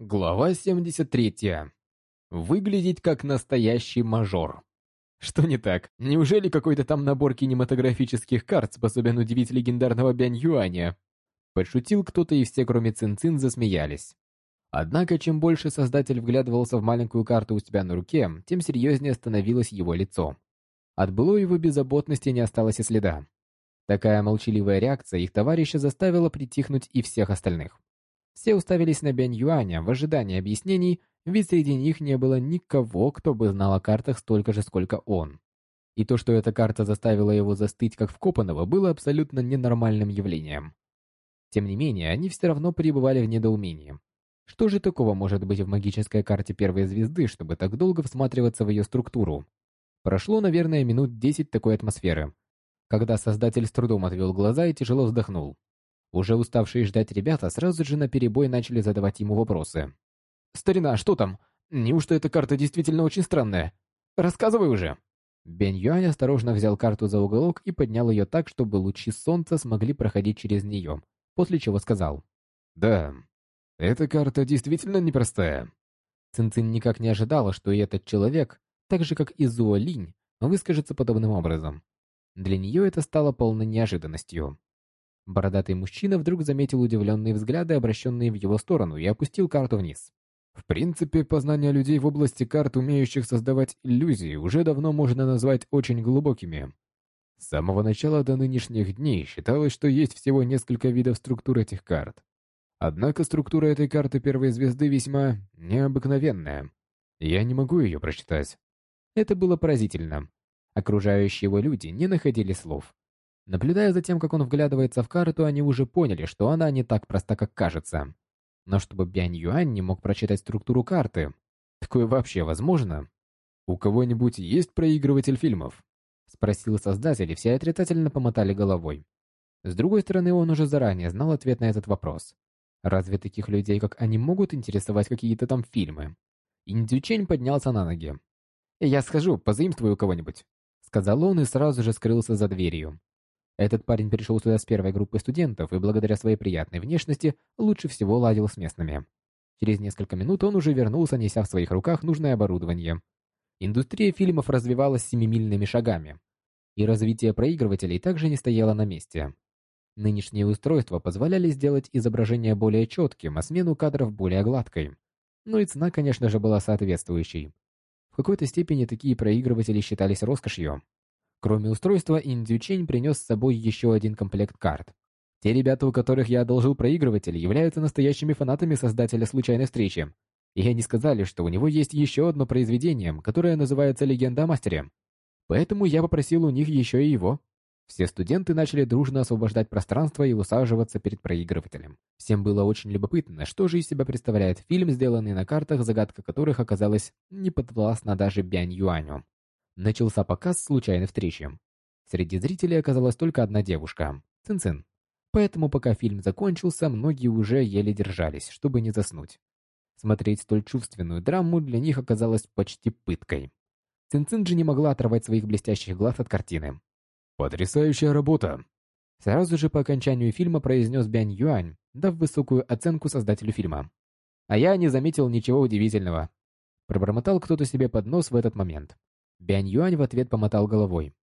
Глава 73. Выглядеть как настоящий мажор. Что не так? Неужели какой-то там набор кинематографических карт способен удивить легендарного Бянь Юаня? Подшутил кто-то, и все, кроме Цин-Цин, засмеялись. Однако, чем больше создатель вглядывался в маленькую карту у себя на руке, тем серьезнее становилось его лицо. От былой его беззаботности не осталось и следа. Такая молчаливая реакция их товарища заставила притихнуть и всех остальных. Все уставились на Бянь Юаня в ожидании объяснений, ведь среди них не было никого, кто бы знал о картах столько же, сколько он. И то, что эта карта заставила его застыть как вкопанного, было абсолютно ненормальным явлением. Тем не менее, они все равно пребывали в недоумении. Что же такого может быть в магической карте первой звезды, чтобы так долго всматриваться в ее структуру? Прошло, наверное, минут десять такой атмосферы, когда создатель с трудом отвел глаза и тяжело вздохнул. Уже уставшие ждать ребята сразу же на перебой начали задавать ему вопросы. «Старина, что там? Неужто эта карта действительно очень странная? Рассказывай уже!» Бен Юань осторожно взял карту за уголок и поднял ее так, чтобы лучи солнца смогли проходить через нее, после чего сказал. «Да, эта карта действительно непростая». Цинцин никак не ожидала, что и этот человек, так же как и Зуо Линь, выскажется подобным образом. Для нее это стало полной неожиданностью. Бородатый мужчина вдруг заметил удивленные взгляды, обращенные в его сторону, и опустил карту вниз. В принципе, познания людей в области карт, умеющих создавать иллюзии, уже давно можно назвать очень глубокими. С самого начала до нынешних дней считалось, что есть всего несколько видов структур этих карт. Однако структура этой карты первой звезды весьма необыкновенная. Я не могу ее прочитать. Это было поразительно. Окружающие его люди не находили слов. Наблюдая за тем, как он вглядывается в карту, они уже поняли, что она не так проста, как кажется. Но чтобы Бянь Юань не мог прочитать структуру карты, такое вообще возможно? «У кого-нибудь есть проигрыватель фильмов?» Спросил создатель, и все отрицательно помотали головой. С другой стороны, он уже заранее знал ответ на этот вопрос. Разве таких людей, как они, могут интересовать какие-то там фильмы? Индючень поднялся на ноги. «Я схожу, позаимствую у кого-нибудь», — сказал он и сразу же скрылся за дверью. Этот парень пришел сюда с первой группы студентов и благодаря своей приятной внешности лучше всего ладил с местными. Через несколько минут он уже вернулся, неся в своих руках нужное оборудование. Индустрия фильмов развивалась семимильными шагами, и развитие проигрывателей также не стояло на месте. Нынешние устройства позволяли сделать изображение более четким, а смену кадров более гладкой. Ну и цена, конечно же, была соответствующей. В какой-то степени такие проигрыватели считались роскошью. Кроме устройства, Индючень принес с собой еще один комплект карт. Те ребята, у которых я одолжил проигрыватель, являются настоящими фанатами создателя случайной встречи. И они сказали, что у него есть еще одно произведение, которое называется «Легенда о мастере». Поэтому я попросил у них еще и его. Все студенты начали дружно освобождать пространство и усаживаться перед проигрывателем. Всем было очень любопытно, что же из себя представляет фильм, сделанный на картах, загадка которых оказалась не подвластна даже Бянь Юаню. Начался показ случайной встречи. Среди зрителей оказалась только одна девушка – Цин-Цин. Поэтому пока фильм закончился, многие уже еле держались, чтобы не заснуть. Смотреть столь чувственную драму для них оказалось почти пыткой. Цин-Цин же не могла оторвать своих блестящих глаз от картины. «Потрясающая работа!» Сразу же по окончанию фильма произнес Бянь Юань, дав высокую оценку создателю фильма. А я не заметил ничего удивительного. Пробормотал кто-то себе под нос в этот момент. Бянь Юань в ответ помотал головой.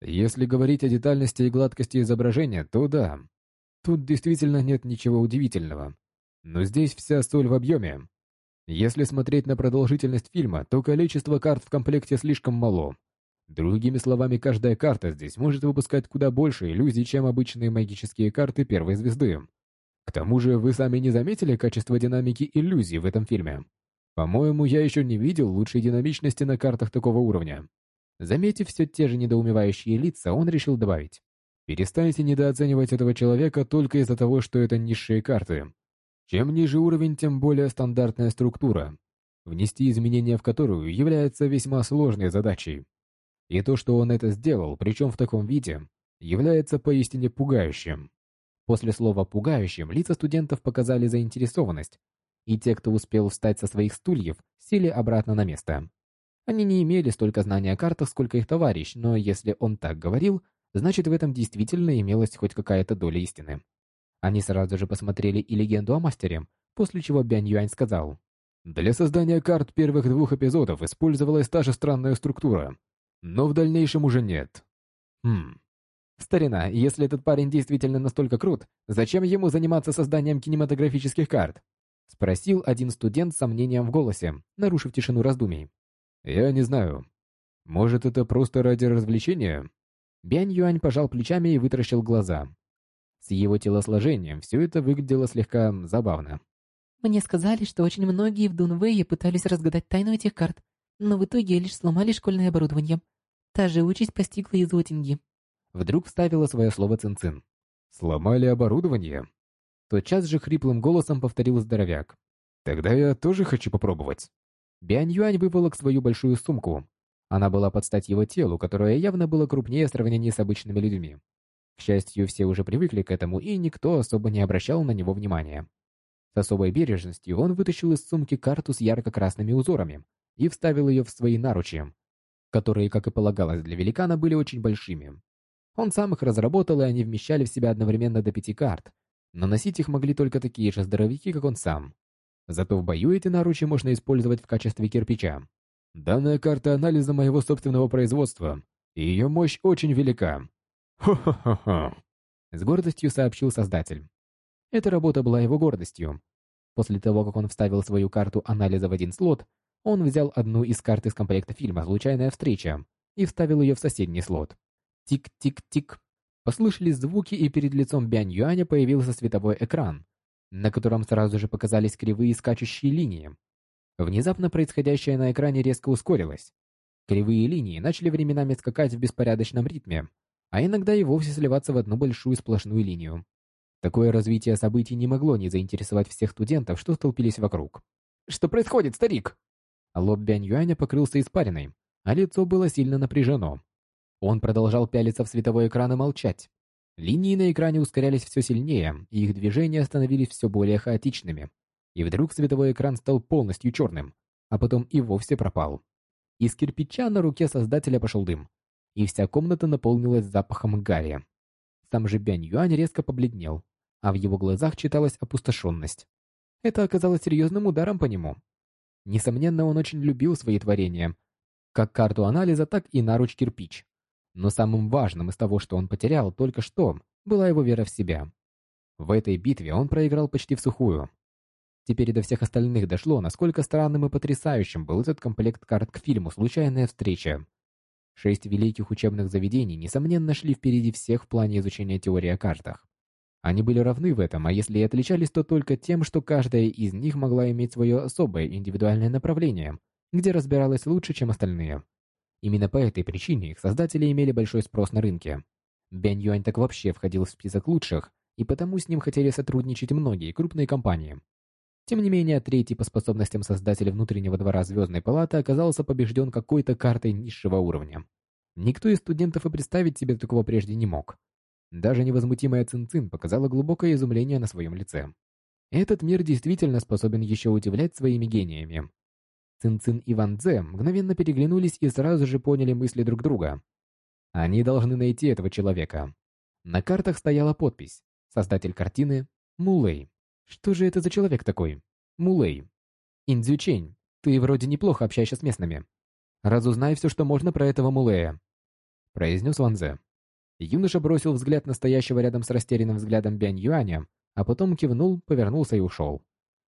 Если говорить о детальности и гладкости изображения, то да. Тут действительно нет ничего удивительного. Но здесь вся соль в объеме. Если смотреть на продолжительность фильма, то количество карт в комплекте слишком мало. Другими словами, каждая карта здесь может выпускать куда больше иллюзий, чем обычные магические карты первой звезды. К тому же, вы сами не заметили качество динамики иллюзий в этом фильме? По-моему, я еще не видел лучшей динамичности на картах такого уровня. Заметив все те же недоумевающие лица, он решил добавить. Перестаньте недооценивать этого человека только из-за того, что это низшие карты. Чем ниже уровень, тем более стандартная структура, внести изменения в которую является весьма сложной задачей. И то, что он это сделал, причем в таком виде, является поистине пугающим. После слова «пугающим» лица студентов показали заинтересованность, и те, кто успел встать со своих стульев, сели обратно на место. Они не имели столько знаний о картах, сколько их товарищ, но если он так говорил, значит в этом действительно имелась хоть какая-то доля истины. Они сразу же посмотрели и легенду о мастере, после чего Бянь Юань сказал, Для создания карт первых двух эпизодов использовалась та же странная структура, но в дальнейшем уже нет. Хм. Старина, если этот парень действительно настолько крут, зачем ему заниматься созданием кинематографических карт? Спросил один студент с сомнением в голосе, нарушив тишину раздумий. Я не знаю. Может, это просто ради развлечения? Бянь Юань пожал плечами и вытаращил глаза. С его телосложением все это выглядело слегка забавно. Мне сказали, что очень многие в Дунвее пытались разгадать тайну этих карт, но в итоге лишь сломали школьное оборудование. Та же участь постигла и Зотинги. Вдруг вставила свое слово Цинцин. «Сломали оборудование?» Тотчас же хриплым голосом повторил здоровяк. «Тогда я тоже хочу попробовать». Биань Юань выволок свою большую сумку. Она была под стать его телу, которое явно было крупнее в сравнении с обычными людьми. К счастью, все уже привыкли к этому, и никто особо не обращал на него внимания. С особой бережностью он вытащил из сумки карту с ярко-красными узорами и вставил ее в свои наручи, которые, как и полагалось для великана, были очень большими. Он сам их разработал, и они вмещали в себя одновременно до пяти карт, но носить их могли только такие же здоровяки, как он сам. Зато в бою эти наручи можно использовать в качестве кирпича. Данная карта анализа моего собственного производства, и ее мощь очень велика. Хо-хо-хо-хо. С гордостью сообщил создатель. Эта работа была его гордостью. После того, как он вставил свою карту анализа в один слот, он взял одну из карт из комплекта фильма «Случайная встреча» и вставил ее в соседний слот. Тик-тик-тик. Послышались звуки, и перед лицом Бянь Юаня появился световой экран, на котором сразу же показались кривые скачущие линии. Внезапно происходящее на экране резко ускорилось. Кривые линии начали временами скакать в беспорядочном ритме, а иногда и вовсе сливаться в одну большую сплошную линию. Такое развитие событий не могло не заинтересовать всех студентов, что столпились вокруг. «Что происходит, старик?» Лоб Бянь Юаня покрылся испариной, а лицо было сильно напряжено. Он продолжал пялиться в световой экран и молчать. Линии на экране ускорялись все сильнее, и их движения становились все более хаотичными. И вдруг световой экран стал полностью черным, а потом и вовсе пропал. Из кирпича на руке создателя пошел дым, и вся комната наполнилась запахом гари. Сам же Бянь Юань резко побледнел, а в его глазах читалась опустошенность. Это оказалось серьезным ударом по нему. Несомненно, он очень любил свои творения, как карту анализа, так и наруч кирпич. Но самым важным из того, что он потерял только что, была его вера в себя. В этой битве он проиграл почти в сухую. Теперь до всех остальных дошло, насколько странным и потрясающим был этот комплект карт к фильму «Случайная встреча». Шесть великих учебных заведений, несомненно, шли впереди всех в плане изучения теории о картах. Они были равны в этом, а если и отличались, то только тем, что каждая из них могла иметь свое особое индивидуальное направление, где разбиралась лучше, чем остальные. Именно по этой причине их создатели имели большой спрос на рынке. Бянь Юань так вообще входил в список лучших, и потому с ним хотели сотрудничать многие крупные компании. Тем не менее, третий по способностям создателя внутреннего двора Звездной Палаты оказался побежден какой-то картой низшего уровня. Никто из студентов и представить себе такого прежде не мог. Даже невозмутимая Цинцин показала глубокое изумление на своем лице. Этот мир действительно способен еще удивлять своими гениями. Цинцин и Ван Дзе мгновенно переглянулись и сразу же поняли мысли друг друга. Они должны найти этого человека. На картах стояла подпись «Создатель картины Мулей». Что же это за человек такой? Мулей. Индзючень, ты вроде неплохо общаешься с местными. Разузнай все, что можно про этого Мулея. Произнес Ван Дзе. Юноша бросил взгляд на стоящего рядом с растерянным взглядом Бянь Юаня, а потом кивнул, повернулся и ушел.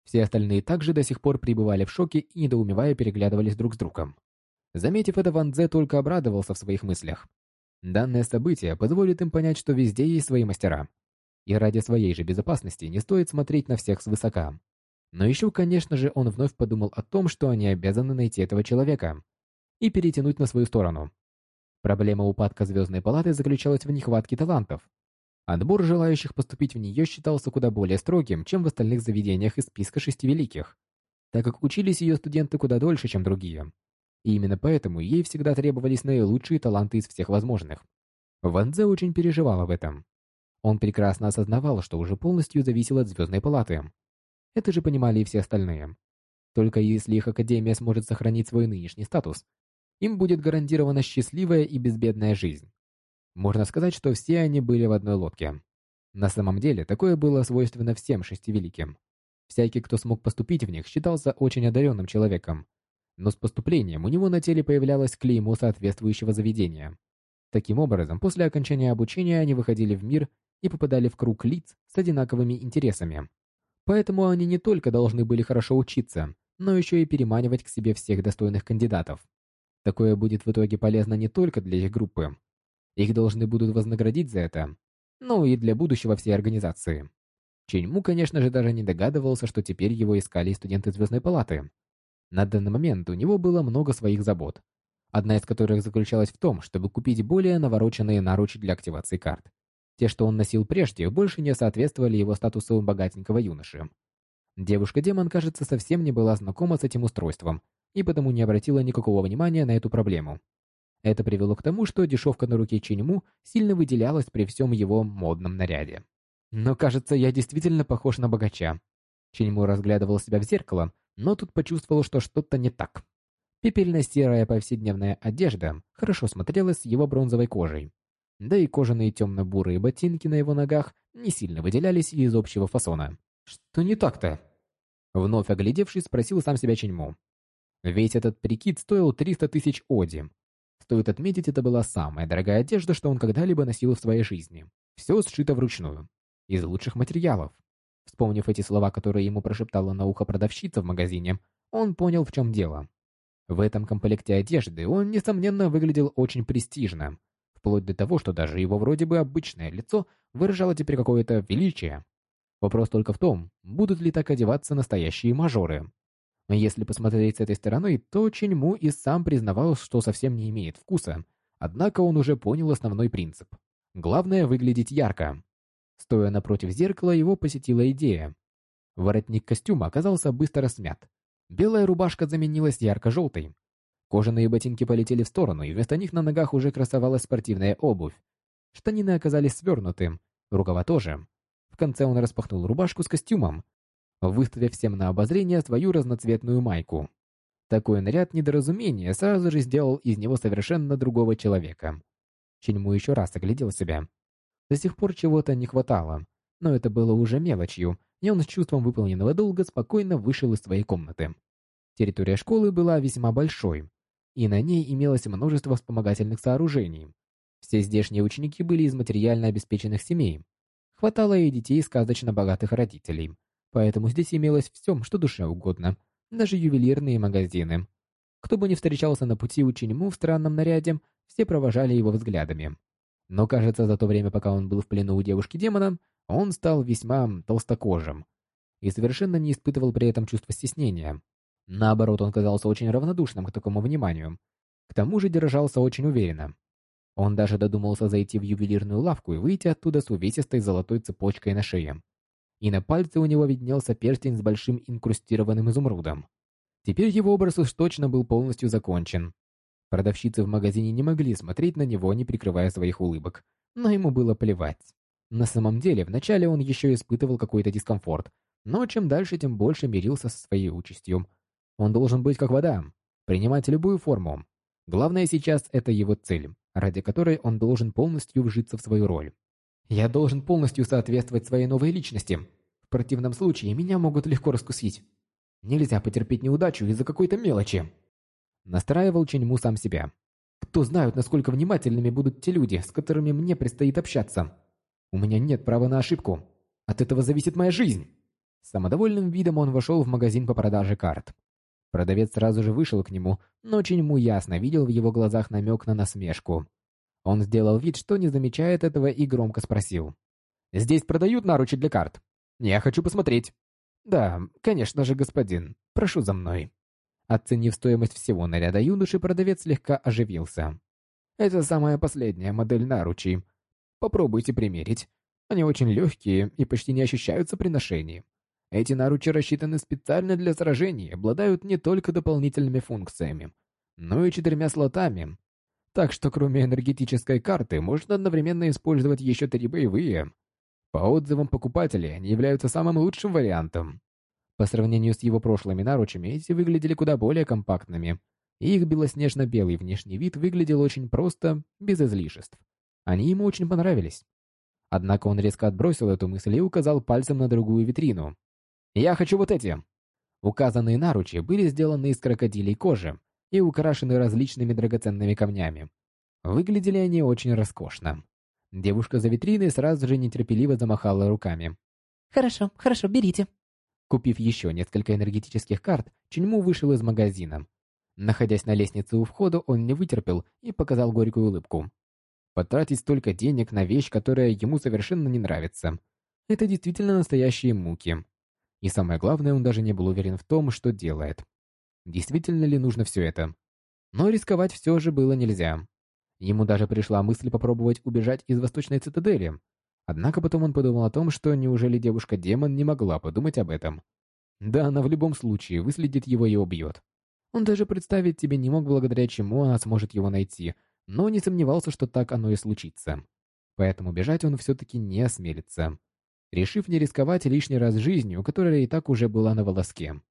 Все остальные также до сих пор пребывали в шоке и, недоумевая, переглядывались друг с другом. Заметив это, Ван Дзе только обрадовался в своих мыслях. Данное событие позволит им понять, что везде есть свои мастера. И ради своей же безопасности не стоит смотреть на всех свысока. Но еще, конечно же, он вновь подумал о том, что они обязаны найти этого человека и перетянуть на свою сторону. Проблема упадка Звездной Палаты заключалась в нехватке талантов. Отбор желающих поступить в нее считался куда более строгим, чем в остальных заведениях из списка шести великих, так как учились ее студенты куда дольше, чем другие. И именно поэтому ей всегда требовались наилучшие таланты из всех возможных. Ван Дзе очень переживал об этом. Он прекрасно осознавал, что уже полностью зависел от Звездной Палаты. Это же понимали и все остальные. Только если их Академия сможет сохранить свой нынешний статус, им будет гарантирована счастливая и безбедная жизнь. Можно сказать, что все они были в одной лодке. На самом деле, такое было свойственно всем шести великим. Всякий, кто смог поступить в них, считался очень одаренным человеком. Но с поступлением у него на теле появлялось клеймо соответствующего заведения. Таким образом, после окончания обучения они выходили в мир и попадали в круг лиц с одинаковыми интересами. Поэтому они не только должны были хорошо учиться, но еще и переманивать к себе всех достойных кандидатов. Такое будет в итоге полезно не только для их группы. Их должны будут вознаградить за это, но и для будущего всей организации. Ченьму, конечно же, даже не догадывался, что теперь его искали студенты Звездной Палаты. На данный момент у него было много своих забот, одна из которых заключалась в том, чтобы купить более навороченные наручи для активации карт. Те, что он носил прежде, больше не соответствовали его статусу богатенького юноши. Девушка-демон, кажется, совсем не была знакома с этим устройством и потому не обратила никакого внимания на эту проблему. Это привело к тому, что дешевка на руке Чиньму сильно выделялась при всем его модном наряде. Но, кажется, я действительно похож на богача. Чиньму разглядывал себя в зеркало, но тут почувствовал, что что-то не так. Пепельно-серая повседневная одежда хорошо смотрелась с его бронзовой кожей. Да и кожаные темно-бурые ботинки на его ногах не сильно выделялись из общего фасона. Что не так-то? Вновь оглядевшись, спросил сам себя Ченьму. Весь этот прикид стоил 300 тысяч оди. Стоит отметить, это была самая дорогая одежда, что он когда-либо носил в своей жизни. Все сшито вручную. Из лучших материалов. Вспомнив эти слова, которые ему прошептала на ухо продавщица в магазине, он понял, в чем дело. В этом комплекте одежды он, несомненно, выглядел очень престижно, вплоть до того, что даже его вроде бы обычное лицо выражало теперь какое-то величие. Вопрос только в том, будут ли так одеваться настоящие мажоры. Если посмотреть с этой стороны, то Ченьму и сам признавал, что совсем не имеет вкуса, однако он уже понял основной принцип. Главное выглядеть ярко. Стоя напротив зеркала, его посетила идея. Воротник костюма оказался быстро смят. Белая рубашка заменилась ярко-желтой, Кожаные ботинки полетели в сторону, и вместо них на ногах уже красовалась спортивная обувь. Штанины оказались свернуты, рукава тоже. В конце он распахнул рубашку с костюмом, выставив всем на обозрение свою разноцветную майку. Такой наряд недоразумения сразу же сделал из него совершенно другого человека. Ченьму еще раз оглядел себя. До сих пор чего-то не хватало, но это было уже мелочью, и он с чувством выполненного долга спокойно вышел из своей комнаты. Территория школы была весьма большой, и на ней имелось множество вспомогательных сооружений. Все здешние ученики были из материально обеспеченных семей. Хватало и детей сказочно богатых родителей, поэтому здесь имелось все, что душе угодно, даже ювелирные магазины. Кто бы ни встречался на пути ученему в странном наряде, все провожали его взглядами. Но, кажется, за то время, пока он был в плену у девушки-демона, он стал весьма толстокожим и совершенно не испытывал при этом чувства стеснения. Наоборот, он казался очень равнодушным к такому вниманию. К тому же держался очень уверенно. Он даже додумался зайти в ювелирную лавку и выйти оттуда с увесистой золотой цепочкой на шее. И на пальце у него виднелся перстень с большим инкрустированным изумрудом. Теперь его образ уж точно был полностью закончен. Продавщицы в магазине не могли смотреть на него, не прикрывая своих улыбок, но ему было плевать. На самом деле, вначале он еще испытывал какой-то дискомфорт, но чем дальше, тем больше мирился со своей участью, он должен быть как вода, принимать любую форму. Главное сейчас это его цель, ради которой он должен полностью вжиться в свою роль. Я должен полностью соответствовать своей новой личности. В противном случае меня могут легко раскусить. Нельзя потерпеть неудачу из-за какой-то мелочи. Настраивал Ченьму сам себя. Кто знает, насколько внимательными будут те люди, с которыми мне предстоит общаться. У меня нет права на ошибку. От этого зависит моя жизнь. Самодовольным видом он вошел в магазин по продаже карт. Продавец сразу же вышел к нему, но очень ему ясно видел в его глазах намек на насмешку. Он сделал вид, что не замечает этого и громко спросил. «Здесь продают наручи для карт? Я хочу посмотреть». «Да, конечно же, господин. Прошу за мной». Оценив стоимость всего наряда юноши, продавец слегка оживился. «Это самая последняя модель наручей. Попробуйте примерить. Они очень легкие и почти не ощущаются при ношении. Эти наручи рассчитаны специально для сражений обладают не только дополнительными функциями, но и четырьмя слотами. Так что кроме энергетической карты можно одновременно использовать еще три боевые. По отзывам покупателей, они являются самым лучшим вариантом. По сравнению с его прошлыми наручами, эти выглядели куда более компактными, и их белоснежно-белый внешний вид выглядел очень просто, без излишеств. Они ему очень понравились. Однако он резко отбросил эту мысль и указал пальцем на другую витрину, «Я хочу вот эти!» Указанные наручи были сделаны из крокодилей кожи и украшены различными драгоценными камнями. Выглядели они очень роскошно. Девушка за витриной сразу же нетерпеливо замахала руками. «Хорошо, хорошо, берите». Купив еще несколько энергетических карт, Чуньму вышел из магазина. Находясь на лестнице у входа, он не вытерпел и показал горькую улыбку. Потратить столько денег на вещь, которая ему совершенно не нравится. Это действительно настоящие муки. И самое главное, он даже не был уверен в том, что делает. Действительно ли нужно все это? Но рисковать все же было нельзя. Ему даже пришла мысль попробовать убежать из Восточной Цитадели. Однако потом он подумал о том, что неужели девушка-демон не могла подумать об этом. Да, она в любом случае выследит его и убьет. Он даже представить себе не мог, благодаря чему она сможет его найти, но не сомневался, что так оно и случится. Поэтому бежать он все-таки не осмелится решив не рисковать лишний раз жизнью, которая и так уже была на волоске.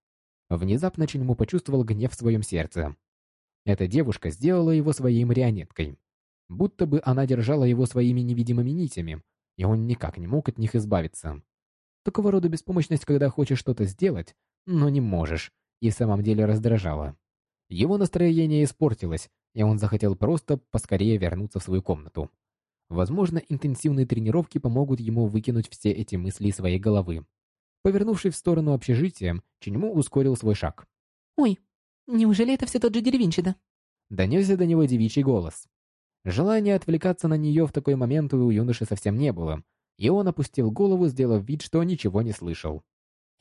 Внезапно Чиньму почувствовал гнев в своем сердце. Эта девушка сделала его своей марионеткой. Будто бы она держала его своими невидимыми нитями, и он никак не мог от них избавиться. Такого рода беспомощность, когда хочешь что-то сделать, но не можешь, и в самом деле раздражала. Его настроение испортилось, и он захотел просто поскорее вернуться в свою комнату. Возможно, интенсивные тренировки помогут ему выкинуть все эти мысли из своей головы. Повернувшись в сторону общежития, Чиньму ускорил свой шаг. «Ой, неужели это все тот же деревенщина?» Донесся до него девичий голос. Желания отвлекаться на нее в такой момент у юноши совсем не было, и он опустил голову, сделав вид, что ничего не слышал.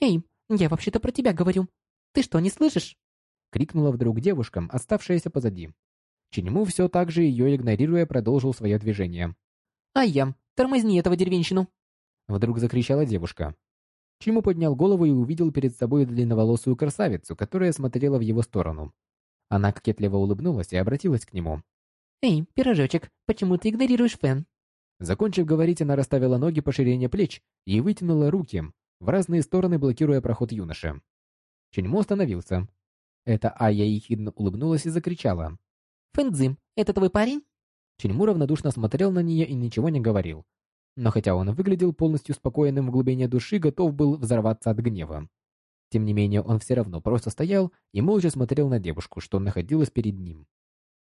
«Эй, я вообще-то про тебя говорю. Ты что, не слышишь?» Крикнула вдруг девушка, оставшаяся позади. Чиньму все так же ее игнорируя продолжил свое движение. «Ай я, тормозни этого деревенщину!» Вдруг закричала девушка. Чиньму поднял голову и увидел перед собой длинноволосую красавицу, которая смотрела в его сторону. Она кокетливо улыбнулась и обратилась к нему. «Эй, пирожочек, почему ты игнорируешь Фэн?» Закончив говорить, она расставила ноги по ширине плеч и вытянула руки в разные стороны, блокируя проход юноши. Чиньмо остановился. Это Ая ехидно улыбнулась и закричала. Фэнзим, это твой парень?» Чиньму равнодушно смотрел на нее и ничего не говорил. Но хотя он выглядел полностью спокойным в глубине души, готов был взорваться от гнева. Тем не менее, он все равно просто стоял и молча смотрел на девушку, что находилась перед ним.